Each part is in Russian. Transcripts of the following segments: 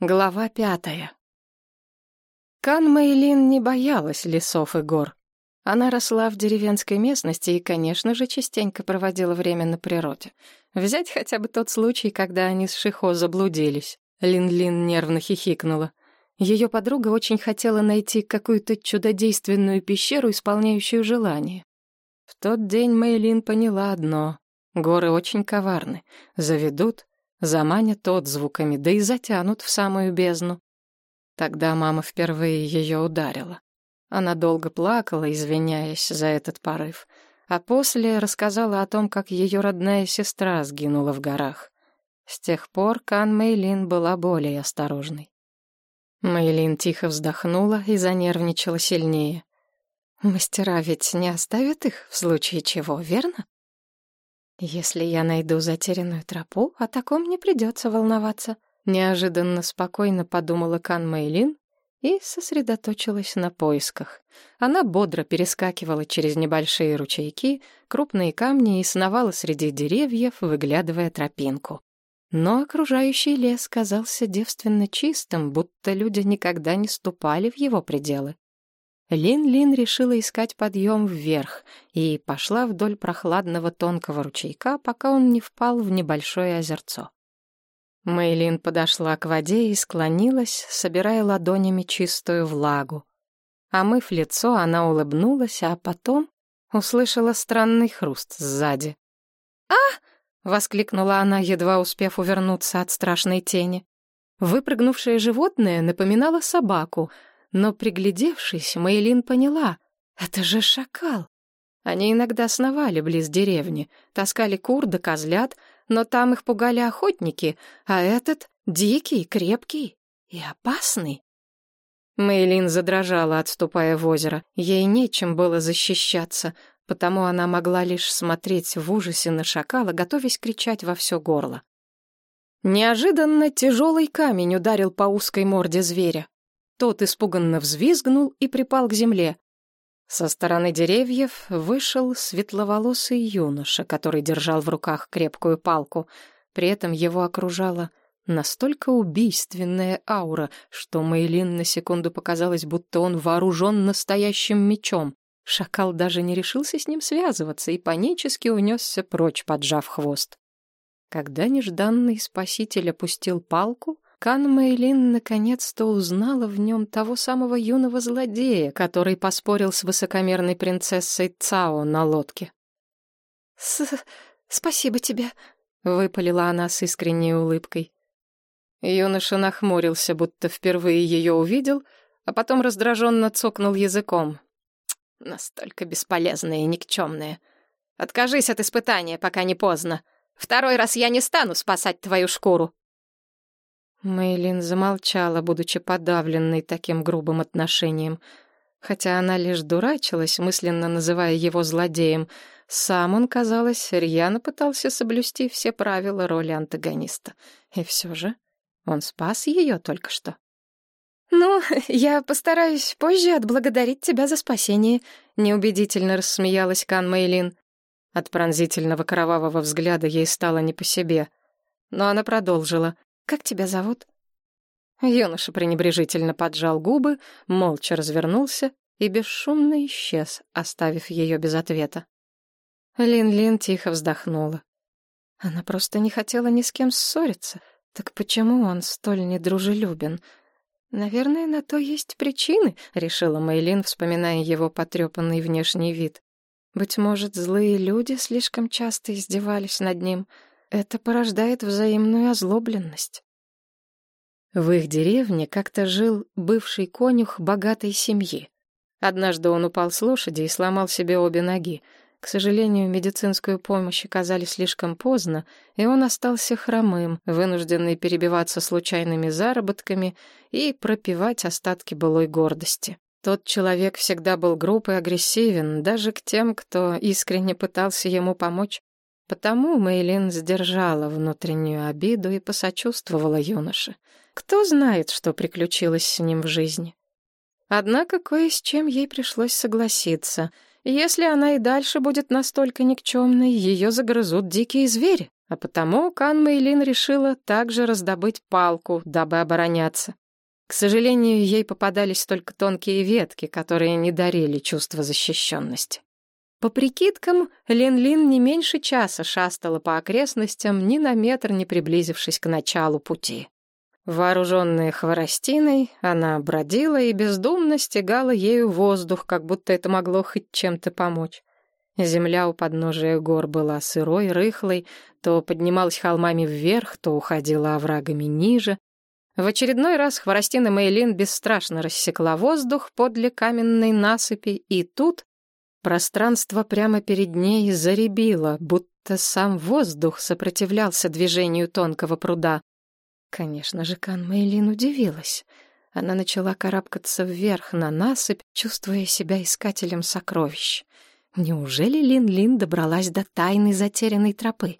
Глава пятая. Кан Мэйлин не боялась лесов и гор. Она росла в деревенской местности и, конечно же, частенько проводила время на природе. Взять хотя бы тот случай, когда они с Шихо заблудились. Лин-Лин нервно хихикнула. Ее подруга очень хотела найти какую-то чудодейственную пещеру, исполняющую желание. В тот день Мэйлин поняла одно — горы очень коварны. Заведут, заманят отзвуками, да и затянут в самую бездну. Тогда мама впервые ее ударила. Она долго плакала, извиняясь за этот порыв, а после рассказала о том, как ее родная сестра сгинула в горах. С тех пор Кан Мэйлин была более осторожной. Мэйлин тихо вздохнула и занервничала сильнее. Мастера ведь не оставят их в случае чего, верно? Если я найду затерянную тропу, о таком не придется волноваться. Неожиданно спокойно подумала Кан Мэйлин и сосредоточилась на поисках. Она бодро перескакивала через небольшие ручейки, крупные камни и сновала среди деревьев, выглядывая тропинку. Но окружающий лес казался девственно чистым, будто люди никогда не ступали в его пределы. Лин-Лин решила искать подъем вверх и пошла вдоль прохладного тонкого ручейка, пока он не впал в небольшое озерцо. Мэйлин подошла к воде и склонилась, собирая ладонями чистую влагу. Омыв лицо, она улыбнулась, а потом услышала странный хруст сзади. «А!» — воскликнула она, едва успев увернуться от страшной тени. Выпрыгнувшее животное напоминало собаку — но, приглядевшись, Мейлин поняла — это же шакал. Они иногда сновали близ деревни, таскали кур да козлят, но там их пугали охотники, а этот — дикий, крепкий и опасный. Мейлин задрожала, отступая в озеро. Ей нечем было защищаться, потому она могла лишь смотреть в ужасе на шакала, готовясь кричать во все горло. Неожиданно тяжелый камень ударил по узкой морде зверя. Тот испуганно взвизгнул и припал к земле. Со стороны деревьев вышел светловолосый юноша, который держал в руках крепкую палку. При этом его окружала настолько убийственная аура, что Мейлин на секунду показалось, будто он вооружен настоящим мечом. Шакал даже не решился с ним связываться и панически унесся прочь, поджав хвост. Когда нежданный спаситель опустил палку, Кан Мэйлин наконец-то узнала в нем того самого юного злодея, который поспорил с высокомерной принцессой Цао на лодке. «С... спасибо тебе», — выпалила она с искренней улыбкой. Юноша нахмурился, будто впервые ее увидел, а потом раздраженно цокнул языком. «Настолько бесполезные и никчемные. Откажись от испытания, пока не поздно. Второй раз я не стану спасать твою шкуру». Мейлин замолчала, будучи подавленной таким грубым отношением. Хотя она лишь дурачилась, мысленно называя его злодеем, сам он, казалось, рьяно пытался соблюсти все правила роли антагониста. И все же он спас ее только что. «Ну, я постараюсь позже отблагодарить тебя за спасение», — неубедительно рассмеялась Кан Мейлин. От пронзительного кровавого взгляда ей стало не по себе. Но она продолжила. Как тебя зовут?» Юноша пренебрежительно поджал губы, молча развернулся и бесшумно исчез, оставив ее без ответа. Лин-Лин тихо вздохнула. Она просто не хотела ни с кем ссориться. Так почему он столь недружелюбен? Наверное, на то есть причины, решила Мэйлин, вспоминая его потрепанный внешний вид. Быть может, злые люди слишком часто издевались над ним — это порождает взаимную озлобленность. В их деревне как-то жил бывший конюх богатой семьи. Однажды он упал с лошади и сломал себе обе ноги. К сожалению, медицинскую помощь оказали слишком поздно, и он остался хромым, вынужденный перебиваться случайными заработками и пропивать остатки былой гордости. Тот человек всегда был груб и агрессивен, даже к тем, кто искренне пытался ему помочь. Потому Мейлин сдержала внутреннюю обиду и посочувствовала юноше. Кто знает, что приключилось с ним в жизни. Однако кое с чем ей пришлось согласиться. Если она и дальше будет настолько никчемной, ее загрызут дикие звери. А потому Кан Мэйлин решила также раздобыть палку, дабы обороняться. К сожалению, ей попадались только тонкие ветки, которые не дарили чувства защищенности. По прикидкам, Лин-Лин не меньше часа шастала по окрестностям, ни на метр не приблизившись к началу пути. Вооруженная хворостиной, она бродила и бездумно стегала ею воздух, как будто это могло хоть чем-то помочь. Земля у подножия гор была сырой, рыхлой, то поднималась холмами вверх, то уходила оврагами ниже. В очередной раз Хворостина Мейлин бесстрашно рассекла воздух подле каменной насыпи, и тут пространство прямо перед ней заребило, будто сам воздух сопротивлялся движению тонкого пруда. Конечно же, Кан Мейлин удивилась. Она начала карабкаться вверх на насыпь, чувствуя себя искателем сокровищ — Неужели Лин-Лин добралась до тайной затерянной тропы?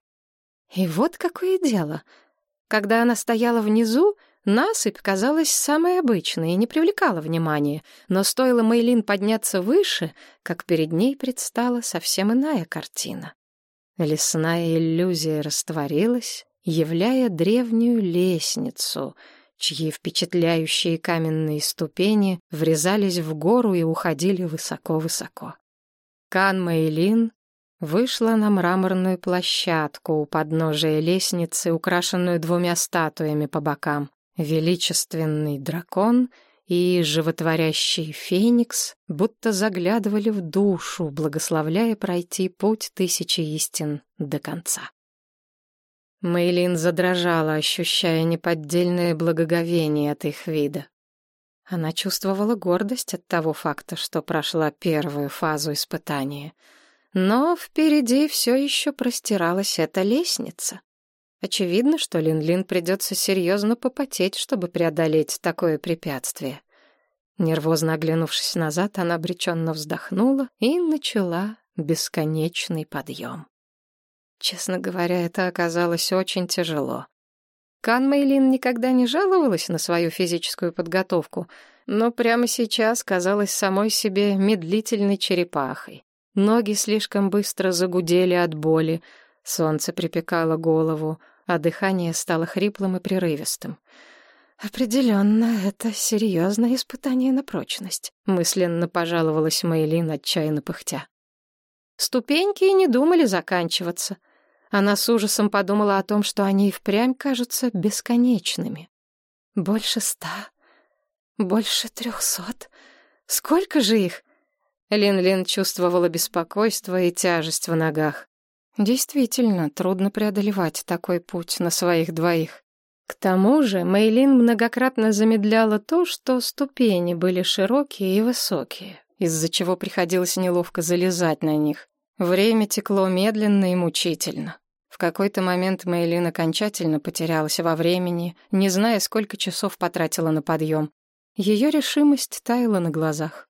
И вот какое дело. Когда она стояла внизу, насыпь казалась самой обычной и не привлекала внимания, но стоило Мэйлин подняться выше, как перед ней предстала совсем иная картина. Лесная иллюзия растворилась, являя древнюю лестницу, чьи впечатляющие каменные ступени врезались в гору и уходили высоко-высоко. Кан Мэйлин вышла на мраморную площадку у подножия лестницы, украшенную двумя статуями по бокам. Величественный дракон и животворящий феникс будто заглядывали в душу, благословляя пройти путь тысячи истин до конца. Мэйлин задрожала, ощущая неподдельное благоговение от их вида. Она чувствовала гордость от того факта, что прошла первую фазу испытания. Но впереди все еще простиралась эта лестница. Очевидно, что Лин-Лин придется серьезно попотеть, чтобы преодолеть такое препятствие. Нервозно оглянувшись назад, она обреченно вздохнула и начала бесконечный подъем. Честно говоря, это оказалось очень тяжело. Кан Мэйлин никогда не жаловалась на свою физическую подготовку, но прямо сейчас казалась самой себе медлительной черепахой. Ноги слишком быстро загудели от боли, солнце припекало голову, а дыхание стало хриплым и прерывистым. «Определенно, это серьезное испытание на прочность», — мысленно пожаловалась Мэйлин, отчаянно пыхтя. Ступеньки не думали заканчиваться — она с ужасом подумала о том, что они и впрямь кажутся бесконечными. Больше ста, больше трехсот. Сколько же их? Лин-Лин чувствовала беспокойство и тяжесть в ногах. Действительно, трудно преодолевать такой путь на своих двоих. К тому же Мейлин многократно замедляла то, что ступени были широкие и высокие, из-за чего приходилось неловко залезать на них. Время текло медленно и мучительно. В какой-то момент Мейлин окончательно потерялась во времени, не зная, сколько часов потратила на подъем. Ее решимость таяла на глазах.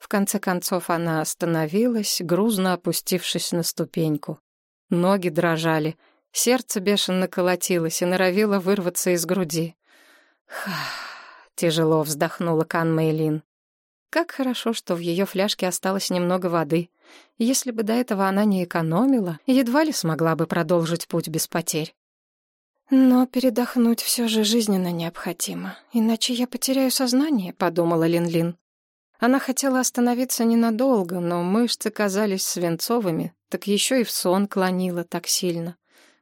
В конце концов она остановилась, грузно опустившись на ступеньку. Ноги дрожали, сердце бешено колотилось и норовило вырваться из груди. «Ха!» — тяжело вздохнула Кан Мейлин. Как хорошо, что в ее фляжке осталось немного воды. Если бы до этого она не экономила, едва ли смогла бы продолжить путь без потерь. «Но передохнуть все же жизненно необходимо, иначе я потеряю сознание», — подумала Лин-Лин. Она хотела остановиться ненадолго, но мышцы казались свинцовыми, так еще и в сон клонила так сильно.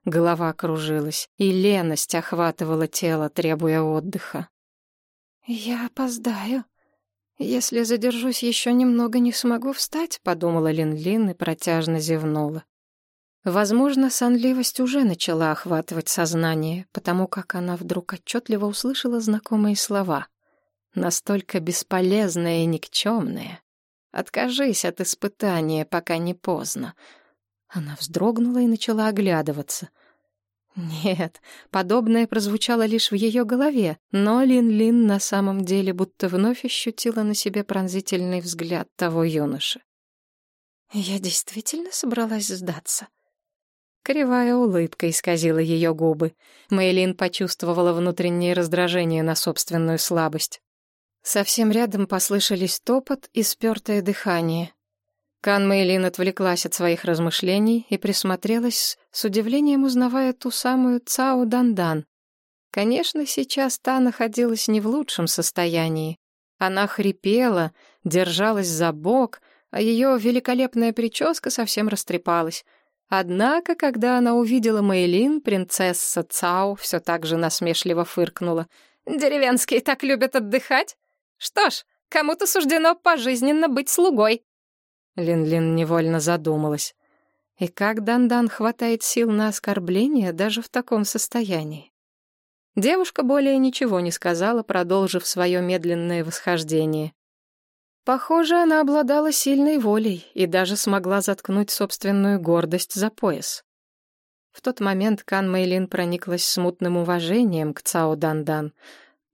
Голова кружилась, и леность охватывала тело, требуя отдыха. «Я опоздаю», «Если задержусь еще немного, не смогу встать», — подумала Лин-Лин и протяжно зевнула. Возможно, сонливость уже начала охватывать сознание, потому как она вдруг отчетливо услышала знакомые слова. Настолько бесполезные и никчемные. «Откажись от испытания, пока не поздно». Она вздрогнула и начала оглядываться — нет, подобное прозвучало лишь в ее голове, но Лин-Лин на самом деле будто вновь ощутила на себе пронзительный взгляд того юноши. «Я действительно собралась сдаться?» Кривая улыбка исказила ее губы. Мэйлин почувствовала внутреннее раздражение на собственную слабость. Совсем рядом послышались топот и спёртое дыхание. Кан Мэйлин отвлеклась от своих размышлений и присмотрелась, с удивлением узнавая ту самую Цао Дандан. Конечно, сейчас та находилась не в лучшем состоянии. Она хрипела, держалась за бок, а ее великолепная прическа совсем растрепалась. Однако, когда она увидела Мэйлин, принцесса Цао все так же насмешливо фыркнула. «Деревенские так любят отдыхать? Что ж, кому-то суждено пожизненно быть слугой». Лин-Лин невольно задумалась. И как Дандан хватает сил на оскорбление даже в таком состоянии? Девушка более ничего не сказала, продолжив свое медленное восхождение. Похоже, она обладала сильной волей и даже смогла заткнуть собственную гордость за пояс. В тот момент Кан Мэйлин прониклась смутным уважением к Цао Дандан,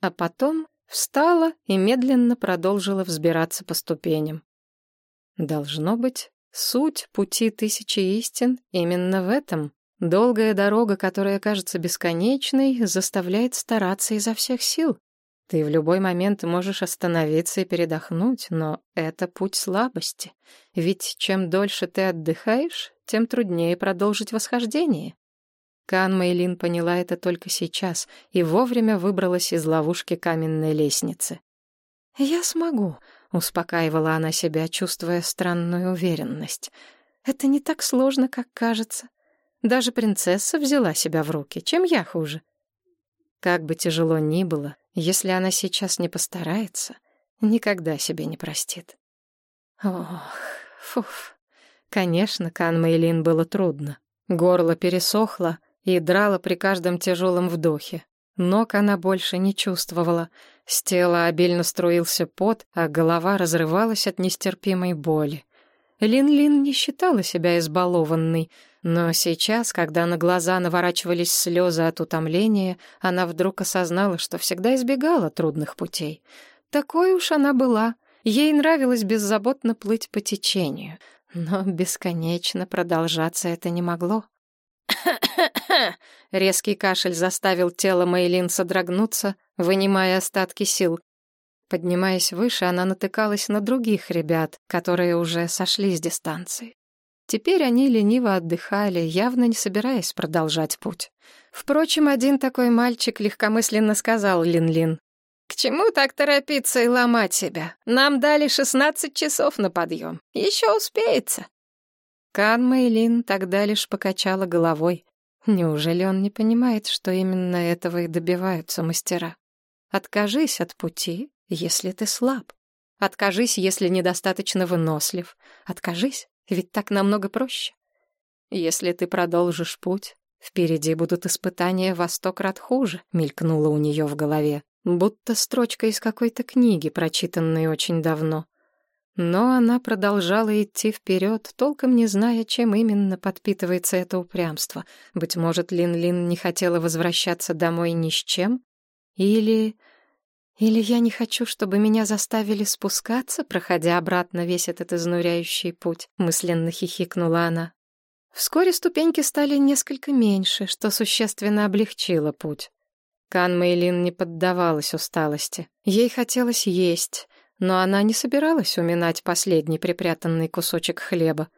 а потом встала и медленно продолжила взбираться по ступеням. Должно быть, суть пути тысячи истин именно в этом. Долгая дорога, которая кажется бесконечной, заставляет стараться изо всех сил. Ты в любой момент можешь остановиться и передохнуть, но это путь слабости. Ведь чем дольше ты отдыхаешь, тем труднее продолжить восхождение. Кан Мэйлин поняла это только сейчас и вовремя выбралась из ловушки каменной лестницы. «Я смогу», Успокаивала она себя, чувствуя странную уверенность. Это не так сложно, как кажется. Даже принцесса взяла себя в руки. Чем я хуже? Как бы тяжело ни было, если она сейчас не постарается, никогда себе не простит. Ох, фуф. Конечно, Кан Мэйлин было трудно. Горло пересохло и драло при каждом тяжелом вдохе. Ног она больше не чувствовала. С тела обильно струился пот, а голова разрывалась от нестерпимой боли. Лин-Лин не считала себя избалованной, но сейчас, когда на глаза наворачивались слезы от утомления, она вдруг осознала, что всегда избегала трудных путей. Такой уж она была. Ей нравилось беззаботно плыть по течению, но бесконечно продолжаться это не могло. Резкий кашель заставил тело Мейлин содрогнуться, вынимая остатки сил. Поднимаясь выше, она натыкалась на других ребят, которые уже сошли с дистанции. Теперь они лениво отдыхали, явно не собираясь продолжать путь. Впрочем, один такой мальчик легкомысленно сказал Лин-Лин. «К чему так торопиться и ломать себя? Нам дали шестнадцать часов на подъем. Еще успеется». Кан Мэйлин тогда лишь покачала головой. Неужели он не понимает, что именно этого и добиваются мастера? Откажись от пути, если ты слаб. Откажись, если недостаточно вынослив. Откажись, ведь так намного проще. Если ты продолжишь путь, впереди будут испытания во сто крат хуже, мелькнуло у нее в голове, будто строчка из какой-то книги, прочитанной очень давно. Но она продолжала идти вперед, толком не зная, чем именно подпитывается это упрямство. Быть может, Лин-Лин не хотела возвращаться домой ни с чем? Или... Или я не хочу, чтобы меня заставили спускаться, проходя обратно весь этот изнуряющий путь, мысленно хихикнула она. Вскоре ступеньки стали несколько меньше, что существенно облегчило путь. Кан Мэйлин не поддавалась усталости. Ей хотелось есть, но она не собиралась уминать последний припрятанный кусочек хлеба.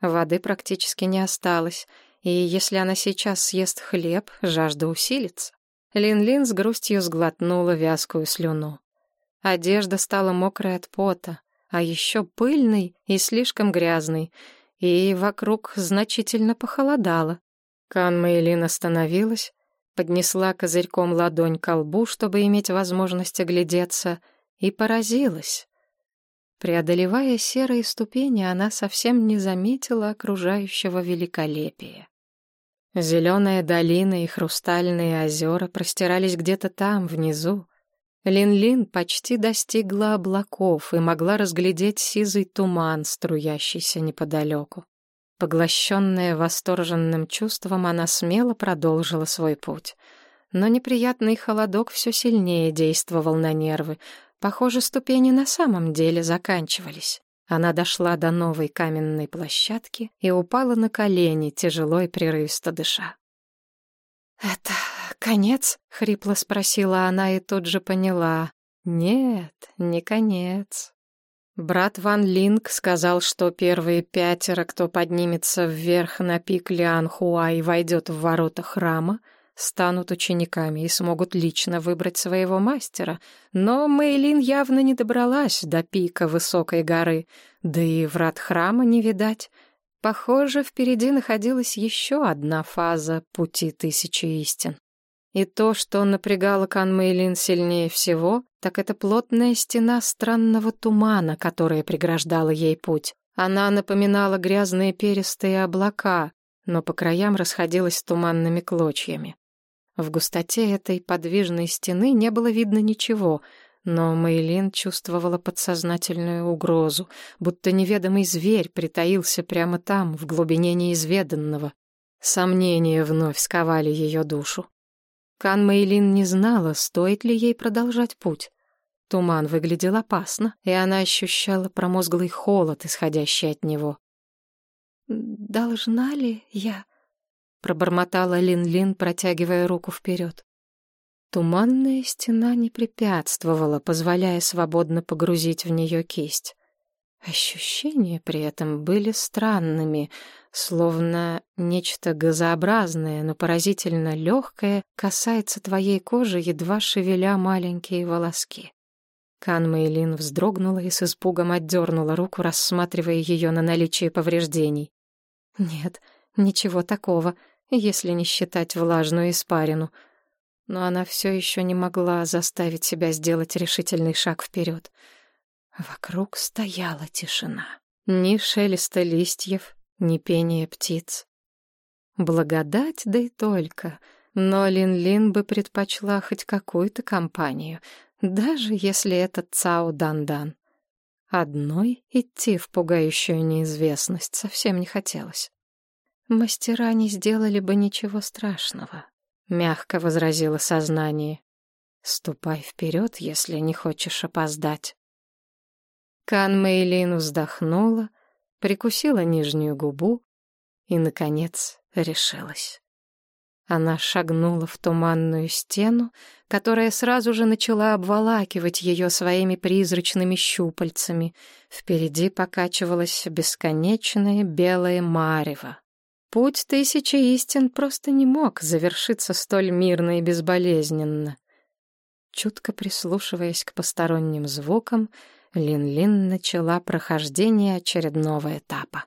Воды практически не осталось, и если она сейчас съест хлеб, жажда усилится. Лин-Лин с грустью сглотнула вязкую слюну. Одежда стала мокрой от пота, а еще пыльной и слишком грязной, и вокруг значительно похолодало. Кан Мэйлин остановилась, поднесла козырьком ладонь к лбу, чтобы иметь возможность оглядеться — и поразилась. Преодолевая серые ступени, она совсем не заметила окружающего великолепия. Зеленая долина и хрустальные озера простирались где-то там, внизу. Лин-Лин почти достигла облаков и могла разглядеть сизый туман, струящийся неподалеку. Поглощенная восторженным чувством, она смело продолжила свой путь. Но неприятный холодок все сильнее действовал на нервы. Похоже, ступени на самом деле заканчивались. Она дошла до новой каменной площадки и упала на колени, тяжело и прерывисто дыша. «Это конец?» — хрипло спросила она и тут же поняла. «Нет, не конец. Брат Ван Линг сказал, что первые пятеро, кто поднимется вверх на пик Лианхуа и войдет в ворота храма, станут учениками и смогут лично выбрать своего мастера. Но Мэйлин явно не добралась до пика высокой горы, да и врат храма не видать. Похоже, впереди находилась еще одна фаза пути тысячи истин. И то, что напрягало Кан Мэйлин сильнее всего, так это плотная стена странного тумана, которая преграждала ей путь. Она напоминала грязные перистые облака, но по краям расходилась туманными клочьями. В густоте этой подвижной стены не было видно ничего, но Мэйлин чувствовала подсознательную угрозу, будто неведомый зверь притаился прямо там, в глубине неизведанного. Сомнения вновь сковали ее душу. Кан Мэйлин не знала, стоит ли ей продолжать путь. Туман выглядел опасно, и она ощущала промозглый холод, исходящий от него. «Должна ли я?» — пробормотала Лин-Лин, протягивая руку вперед. Туманная стена не препятствовала, позволяя свободно погрузить в нее кисть. Ощущения при этом были странными, словно нечто газообразное, но поразительно легкое касается твоей кожи, едва шевеля маленькие волоски. Кан Мэйлин вздрогнула и с испугом отдернула руку, рассматривая ее на наличие повреждений. Нет, ничего такого, если не считать влажную испарину. Но она все еще не могла заставить себя сделать решительный шаг вперед — Вокруг стояла тишина. Ни шелеста листьев, ни пения птиц. Благодать, да и только. Но Лин-Лин бы предпочла хоть какую-то компанию, даже если это Цао Дан-Дан. Одной идти в пугающую неизвестность совсем не хотелось. «Мастера не сделали бы ничего страшного», — мягко возразило сознание. «Ступай вперед, если не хочешь опоздать». Кан Мэйлин вздохнула, прикусила нижнюю губу и, наконец, решилась. Она шагнула в туманную стену, которая сразу же начала обволакивать ее своими призрачными щупальцами. Впереди покачивалось бесконечное белое марево. Путь тысячи истин просто не мог завершиться столь мирно и безболезненно. Чутко прислушиваясь к посторонним звукам, Лин-Лин начала прохождение очередного этапа.